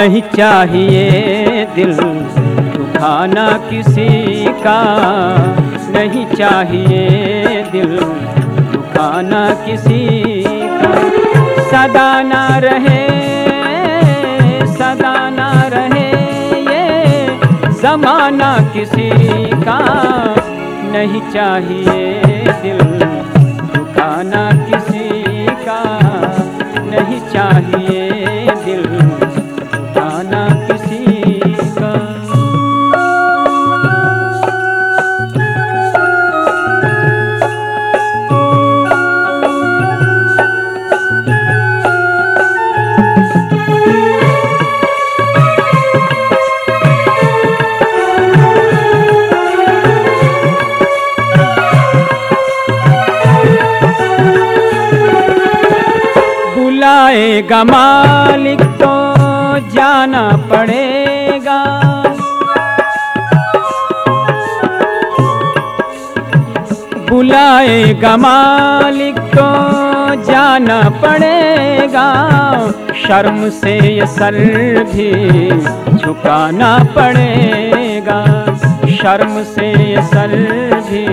नहीं चाहिए दिल दुखाना किसी का। नहीं चाहिए दिल दुखाना किसी का। सदा ना रहे, सदा ना रहे ये जमाना किसी का। नहीं चाहिए दिल दुखाना किसी का। नहीं चाहिए बुलाएगा मालिक तो जाना पड़ेगा। बुलाएगा मालिक तो जाना पड़ेगा। शर्म से ये सर भी झुकाना पड़ेगा। शर्म से ये सर भी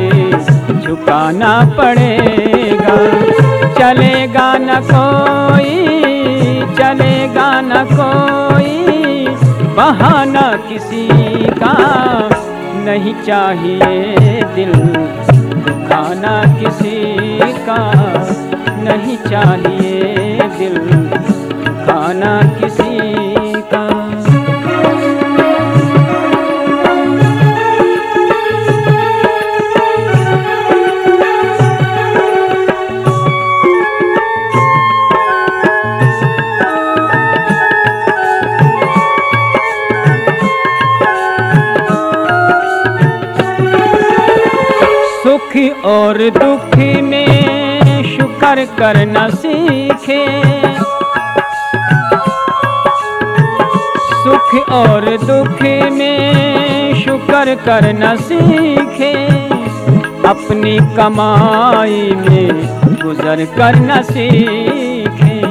झुकाना पड़ेगा। चलेगा न कोई, चलेगा न कोई। बहाना किसी का नहीं चाहिए दिल। दुखाना किसी का नहीं चाहिए दिल। दुखाना किसी और दुख में शुक्र करना सीखे। सुख और दुख में शुक्र करना सीखे। अपनी कमाई में गुजर करना सीखे।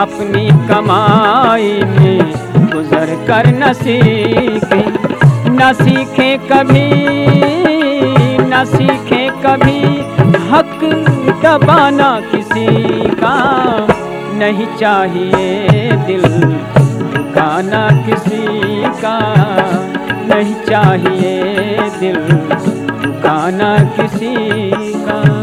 अपनी कमाई में गुजर करना सीखे। न सीखे कभी, न सीखे कभी हक दबाना किसी का नहीं चाहिए दिल दुखाना किसी का नहीं चाहिए दिल दुखाना किसी का।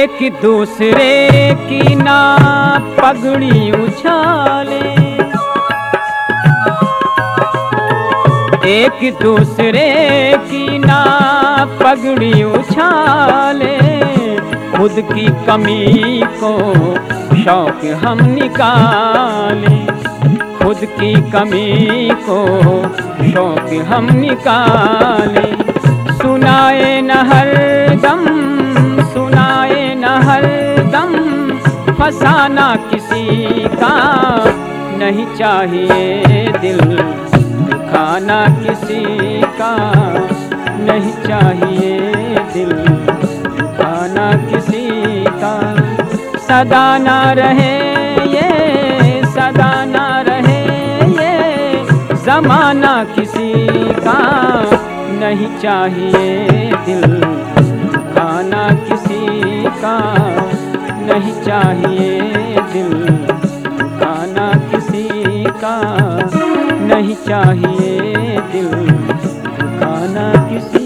एक दूसरे की ना पगड़ी उछाले। एक दूसरे की ना पगड़ी उछाले। खुद की कमी को शौक हम निकाले। खुद की कमी को शौक हम निकाले। सुनाए न हर दम फसाना किसी का। नहीं चाहिए दिल दुखाना किसी का। नहीं चाहिए दिल दुखाना किसी का। सदा ना रहे ये, सदा ना रहे ये, जमाना किसी का। नहीं चाहिए दिल दुखाना किसी का। नहीं चाहिए दिल। दुखाना किसी का नहीं चाहिए दिल। दुखाना किसी